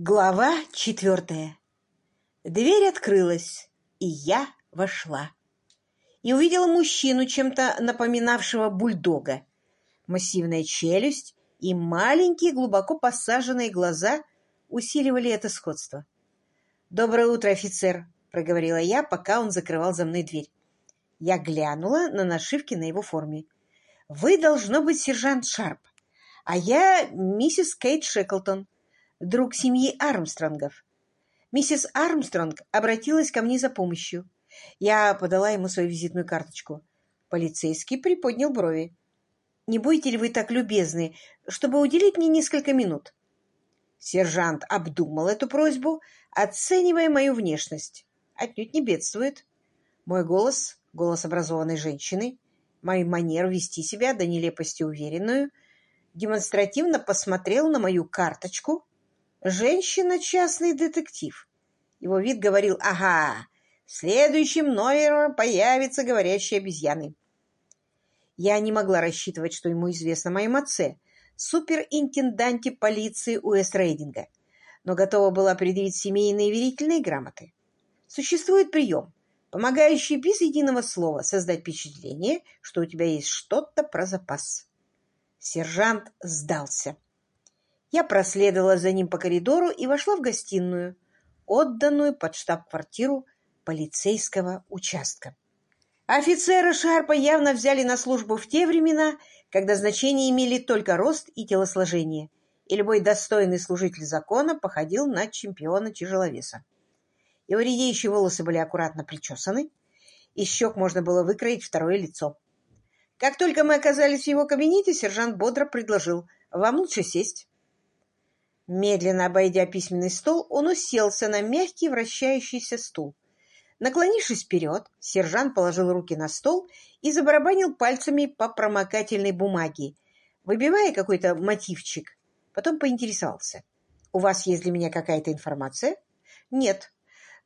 Глава четвертая. Дверь открылась, и я вошла. И увидела мужчину, чем-то напоминавшего бульдога. Массивная челюсть и маленькие, глубоко посаженные глаза усиливали это сходство. «Доброе утро, офицер!» — проговорила я, пока он закрывал за мной дверь. Я глянула на нашивки на его форме. «Вы, должно быть, сержант Шарп, а я миссис Кейт Шеклтон» друг семьи Армстронгов. Миссис Армстронг обратилась ко мне за помощью. Я подала ему свою визитную карточку. Полицейский приподнял брови. «Не будете ли вы так любезны, чтобы уделить мне несколько минут?» Сержант обдумал эту просьбу, оценивая мою внешность. Отнюдь не бедствует. Мой голос — голос образованной женщины, мою манеру вести себя до нелепости уверенную, демонстративно посмотрел на мою карточку Женщина — частный детектив. Его вид говорил «Ага, следующим номером появятся говорящие обезьяны». Я не могла рассчитывать, что ему известно моем отце, суперинтенданте полиции Уэст-Рейдинга, но готова была предъявить семейные верительные грамоты. Существует прием, помогающий без единого слова создать впечатление, что у тебя есть что-то про запас. Сержант сдался. Я проследовала за ним по коридору и вошла в гостиную, отданную под штаб-квартиру полицейского участка. Офицера Шарпа явно взяли на службу в те времена, когда значение имели только рост и телосложение, и любой достойный служитель закона походил на чемпиона тяжеловеса. Его редеющие волосы были аккуратно причесаны, из щек можно было выкроить второе лицо. Как только мы оказались в его кабинете, сержант бодро предложил «Вам лучше сесть». Медленно обойдя письменный стол, он уселся на мягкий вращающийся стул. Наклонившись вперед, сержант положил руки на стол и забарабанил пальцами по промокательной бумаге, выбивая какой-то мотивчик. Потом поинтересовался. «У вас есть для меня какая-то информация?» «Нет.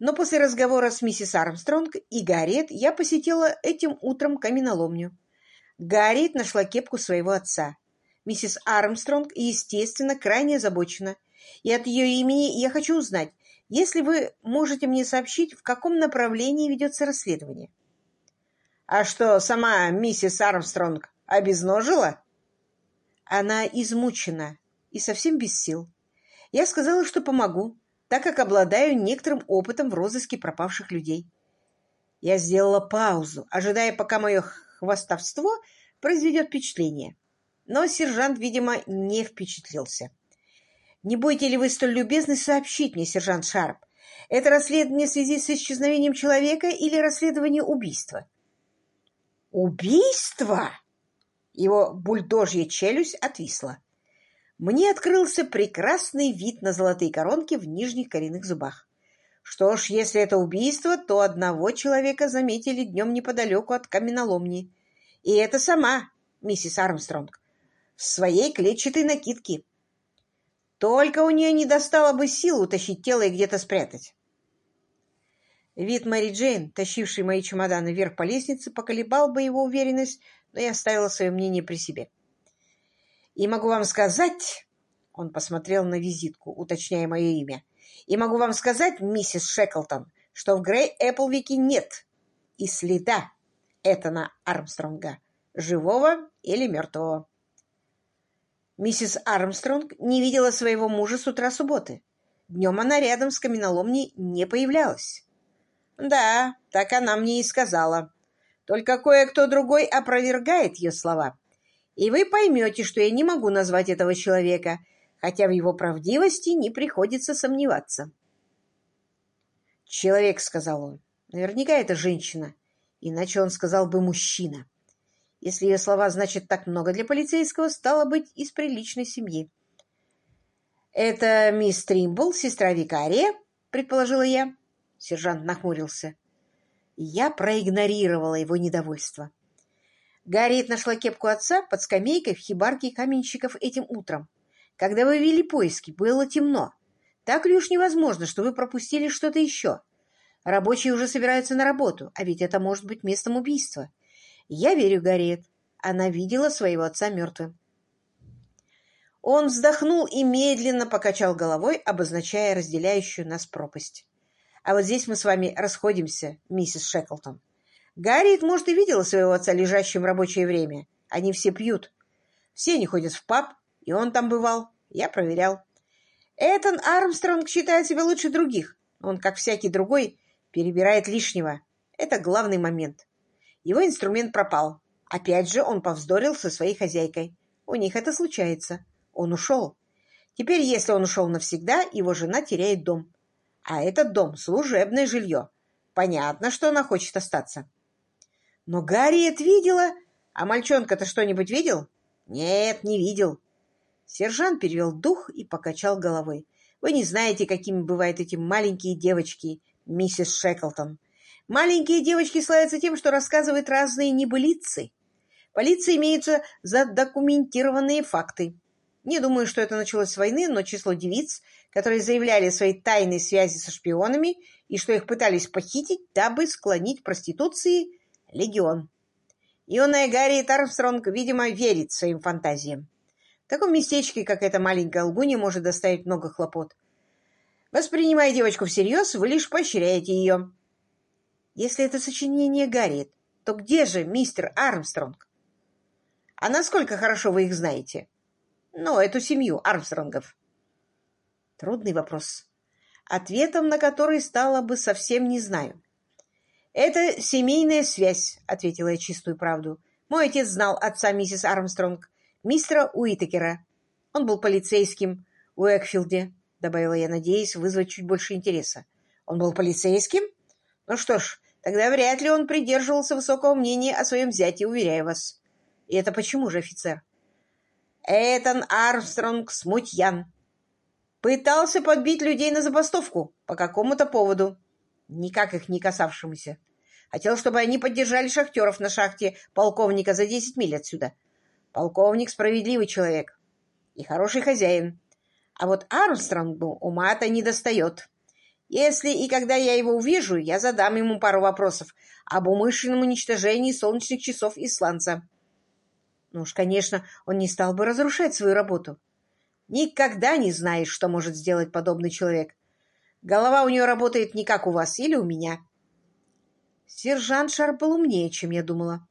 Но после разговора с миссис Армстронг и Гарриет я посетила этим утром каменоломню. Гарриет нашла кепку своего отца. Миссис Армстронг, естественно, крайне озабочена. И от ее имени я хочу узнать, если вы можете мне сообщить, в каком направлении ведется расследование. А что, сама миссис Армстронг обезножила? Она измучена и совсем без сил. Я сказала, что помогу, так как обладаю некоторым опытом в розыске пропавших людей. Я сделала паузу, ожидая, пока мое хвастовство произведет впечатление. Но сержант, видимо, не впечатлился. «Не будете ли вы столь любезны сообщить мне, сержант Шарп, это расследование в связи с исчезновением человека или расследование убийства?» «Убийство?» Его бульдожья челюсть отвисла. Мне открылся прекрасный вид на золотые коронки в нижних коренных зубах. Что ж, если это убийство, то одного человека заметили днем неподалеку от каменоломни. И это сама миссис Армстронг своей клетчатой накидке. Только у нее не достало бы сил утащить тело и где-то спрятать. Вид Мэри Джейн, тащившей мои чемоданы вверх по лестнице, поколебал бы его уверенность, но я оставила свое мнение при себе. «И могу вам сказать...» — он посмотрел на визитку, уточняя мое имя. «И могу вам сказать, миссис Шеклтон, что в Грей Эпплвике нет и следа Этана Армстронга, живого или мертвого». Миссис Армстронг не видела своего мужа с утра субботы. Днем она рядом с каменоломней не появлялась. Да, так она мне и сказала. Только кое-кто другой опровергает ее слова. И вы поймете, что я не могу назвать этого человека, хотя в его правдивости не приходится сомневаться. «Человек», — сказал он. «Наверняка это женщина, иначе он сказал бы мужчина». Если ее слова значат так много для полицейского, стало быть, из приличной семьи. «Это мисс Тримбл, сестра викария?» — предположила я. Сержант нахмурился. Я проигнорировала его недовольство. Гарриет нашла кепку отца под скамейкой в хибарке каменщиков этим утром. Когда вы вели поиски, было темно. Так ли уж невозможно, что вы пропустили что-то еще? Рабочие уже собираются на работу, а ведь это может быть местом убийства. Я верю Гарриет. Она видела своего отца мертвым. Он вздохнул и медленно покачал головой, обозначая разделяющую нас пропасть. А вот здесь мы с вами расходимся, миссис Шеклтон. Гарриет, может, и видела своего отца лежащим в рабочее время. Они все пьют. Все они ходят в паб, и он там бывал. Я проверял. Этон Армстронг считает себя лучше других. Он, как всякий другой, перебирает лишнего. Это главный момент. Его инструмент пропал. Опять же, он повздорил со своей хозяйкой. У них это случается. Он ушел. Теперь, если он ушел навсегда, его жена теряет дом. А этот дом — служебное жилье. Понятно, что она хочет остаться. Но Гарриет видела... А мальчонка-то что-нибудь видел? Нет, не видел. Сержант перевел дух и покачал головой. Вы не знаете, какими бывают эти маленькие девочки, миссис Шеклтон. Маленькие девочки славятся тем, что рассказывают разные небылицы. Полиции имеются задокументированные факты. Не думаю, что это началось с войны, но число девиц, которые заявляли о своей тайной связи со шпионами и что их пытались похитить, дабы склонить проституции, легион. Юная Гарри Армстронг, видимо, верит своим фантазиям. В таком местечке, как эта маленькая лгунья, может доставить много хлопот. Воспринимая девочку всерьез, вы лишь поощряете ее. Если это сочинение Гарриет, то где же мистер Армстронг? А насколько хорошо вы их знаете? Ну, эту семью Армстронгов. Трудный вопрос, ответом на который стало бы совсем не знаю. «Это семейная связь», — ответила я чистую правду. «Мой отец знал отца миссис Армстронг, мистера Уитакера. Он был полицейским в Уэкфилде», — добавила я, надеясь вызвать чуть больше интереса. «Он был полицейским? Ну что ж, тогда вряд ли он придерживался высокого мнения о своем зяте, уверяю вас». «И это почему же, офицер?» Этан Армстронг смутьян. Пытался подбить людей на забастовку по какому-то поводу, никак их не касавшемуся. Хотел, чтобы они поддержали шахтеров на шахте полковника за десять миль отсюда. Полковник справедливый человек и хороший хозяин. А вот Армстронгу ума-то не достает. Если и когда я его увижу, я задам ему пару вопросов об умышленном уничтожении солнечных часов исландца. Ну уж, конечно, он не стал бы разрушать свою работу. Никогда не знаешь, что может сделать подобный человек. Голова у нее работает не как у вас или у меня. Сержант Шар был умнее, чем я думала.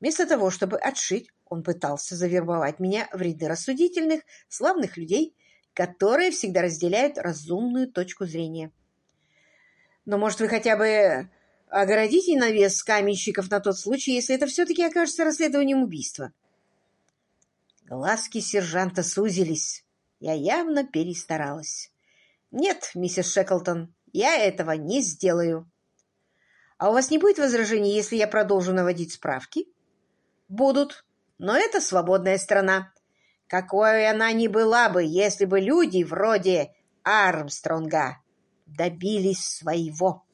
Вместо того, чтобы отшить, он пытался завербовать меня в ряды рассудительных, славных людей, которые всегда разделяют разумную точку зрения. Но, может, вы хотя бы огородите навес каменщиков на тот случай, если это все-таки окажется расследованием убийства? Глазки сержанта сузились. Я явно перестаралась. «Нет, миссис Шеклтон, я этого не сделаю». «А у вас не будет возражений, если я продолжу наводить справки?» «Будут, но это свободная страна. Какой она ни была бы, если бы люди вроде Армстронга добились своего».